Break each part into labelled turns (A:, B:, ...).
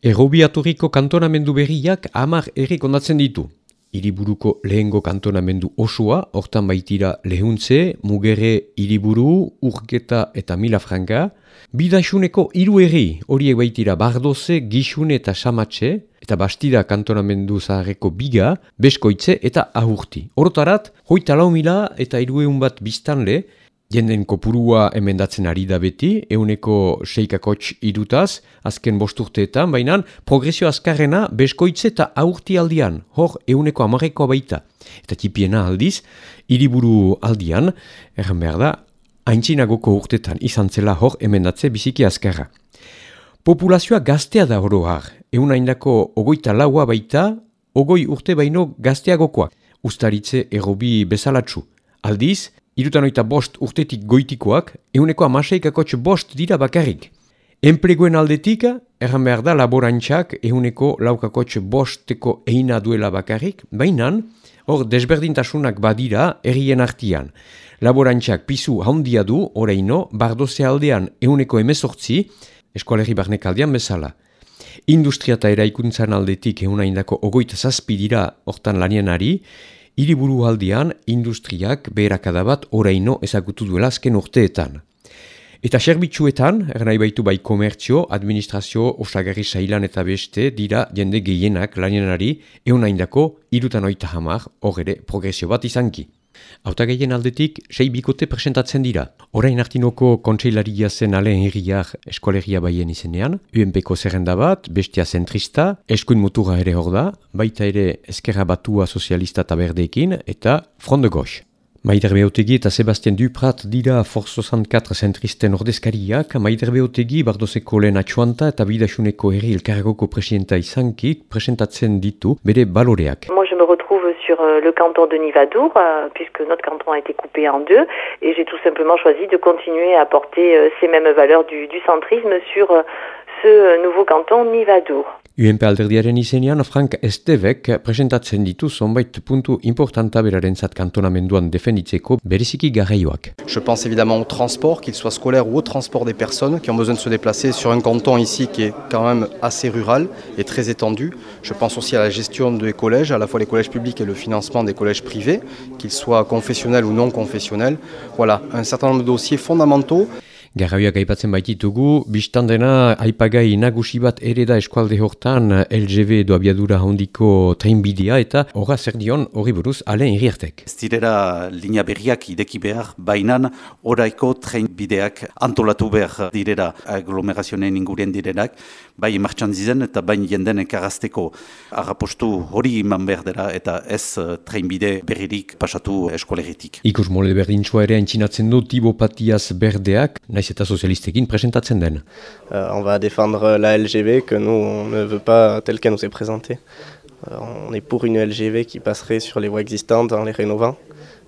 A: Errobiaturiko kantonamendu berriak amar errik ondatzen ditu. Iriburuko lehengo kantonamendu osua, hortan baitira lehuntze, mugere, iriburu, urketa eta mila franka. Bidaxuneko hiru erri horiek baitira bardoze, gixune eta samatxe, eta bastida kantonamendu zaharreko biga, beskoitze eta ahurti. Orotarat, hoita lau mila eta irueun bat biztanle, Jenden kopurua emendatzen ari da beti, euneko seikakotx idutaz, azken bosturteetan, baina progresio azkarrena beskoitze eta aurti aldian, hor euneko amareko baita. Eta tipiena aldiz, hiriburu aldian, erran behar da, haintzinagoko urtetan izan zela hor emendatze biziki azkarra. Populazioa gaztea da oro har, eun haindako ogoita laua baita, ogoi urte baino gazteagokoak, ustaritze errobi bezalatzu. Aldiz, irutan oita bost urtetik goitikoak, euneko amaseikakotx bost dira bakarrik. Enpleguen aldetik, erran behar da laborantxak euneko laukakotx bosteko eina duela bakarrik, baina hor desberdintasunak badira errien artian. Laborantxak pisu handia du, oreino, bardoze aldean euneko emezortzi, eskualerri barnek aldean bezala. Industria eta eraikuntzan aldetik eunaindako ogoita zazpi dira hortan lanianari, Hiriburu aldian, industriak beherakada bat oraino ezagutu duela azken urteetan. Eta serbitxuetan, ernai baitu bai komertzio, administrazio, osagarri sailan eta beste, dira jende gehienak lanianari eunaindako irutan oita hamar, horre progresio bat izanki. Auta gehien aldetik, sei bikote presentatzen dira. Horain hartinoko kontseilaria zen alen herriak eskolegia baien izenean, UNPko zerrenda bat, bestia zentrista, eskuin mutura ere hor da, baita ere eskerra batua sozialista eta berdeekin, eta front de gauche. Maider Beotegi eta Sebastien Duprat dira Forzo 64 zentristen ordezkariak, Maider Beotegi bardozeko lehen atxuanta eta bidasuneko herri elkargoko presidenta izankik presentatzen ditu bere baloreak.
B: Moi sur euh, le canton de Nivadour, euh, puisque notre canton a été coupé en deux, et j'ai tout simplement choisi de continuer à porter euh, ces mêmes valeurs du, du centrisme sur ce nouveau canton Nivadour.
C: Je pense évidemment au transport, qu'il soit scolaire ou au transport des personnes qui ont besoin de se déplacer sur un canton ici qui est quand même assez rural et très étendu. Je pense aussi à la gestion des collèges, à la fois les collèges publics et le financement des collèges privés, qu'ils soient confessionnels ou non confessionnels. Voilà, un certain nombre de dossiers fondamentaux.
A: Garraioak aipatzen baititugu, biztan dena aipagai nagusi bat ere da eskualde hortan LGV edo abiadura handiko trainbidea eta horra zer dion hori buruz alen iriartek.
D: Ez direra linea berriak ideki behar, bainan oraiko trainbideak antolatu behar direra aglomerazionen ingurien direnak, bai martxan zizen eta bain jenden ekarazteko arrapostu hori iman behar dira eta ez trainbide berririk pasatu eskualegitik.
A: Ikus mole berdintxoa ere haintzinatzen du Tibo Patiaz berdeak, naiz eta sozialistekin presentatzen den.
E: Uh, on va défendre la LGV que nous on ne veut pas tel qu'elle nous est présentée. Uh, on est pour une LGV qui passerait sur les voies existantes en les rénovant,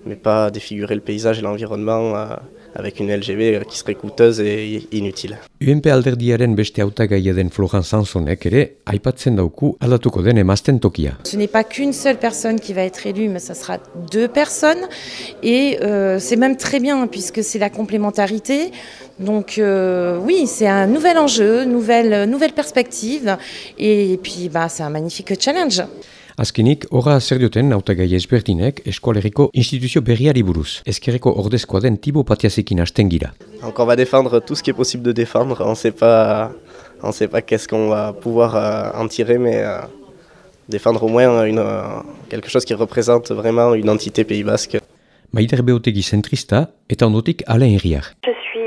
E: mais pas défigurer le paysage et l'environnement uh, avec une LGV qui serait coûteuse et inutile.
A: UNP alderdiaren beste hautagaia den Florent Sansonek ere aipatzen dauku aldatuko den emazten tokia.
F: Ce n'est pas qu'une seule personne qui va être élue, mais ça sera deux personnes. Et euh, c'est même très bien puisque c'est la complémentarité. Donc euh, oui, c'est un nouvel enjeu, nouvelle, nouvelle perspective. Et puis bah, c'est un magnifique challenge.
A: Azkenik, horra zer dioten nautagai ezberdinek eskualeriko instituzio berriari buruz. Ezkerreko ordezkoa den Tibo Patiasekin hasten gira.
E: Donc on va défendre tout ce qui est possible de défendre. On sait pas, on sait pas qu'est-ce qu'on va pouvoir euh, en tirer, mais euh, défendre au moins une, euh, quelque chose qui représente vraiment une entité Pays Basque.
A: Maider Beotegi zentrista eta ondotik Alain Herriar.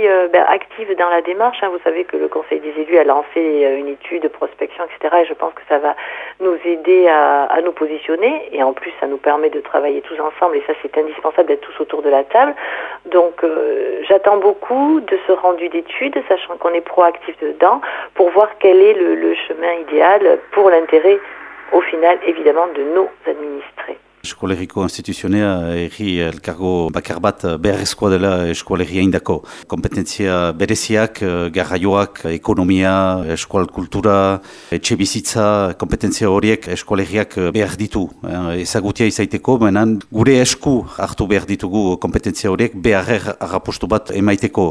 B: Euh, ben, active dans la démarche. Hein. Vous savez que le Conseil des élus a lancé euh, une étude de prospection, etc. Et je pense que ça va nous aider à, nous positionner. Et en plus, ça nous permet de travailler tous ensemble. Et ça, c'est indispensable d'être tous autour de la table. Donc, euh, j'attends beaucoup de ce rendu d'étude, sachant qu'on est proactif dedans, pour voir quel est le chemin idéal pour l'intérêt, au final, évidemment, de nos administrés.
D: Eskolegiko instituzionea erri elkargo bakar bat beharrezkoa dela eskolegia indako. Kompetentzia bereziak, garraioak, ekonomia, eskual kultura, etxe bizitza, kompetentzia horiek eskolegiak behar ditu. Ezagutia izaiteko, menan gure esku hartu behar ditugu kompetentzia horiek beharrer arrapostu bat emaiteko.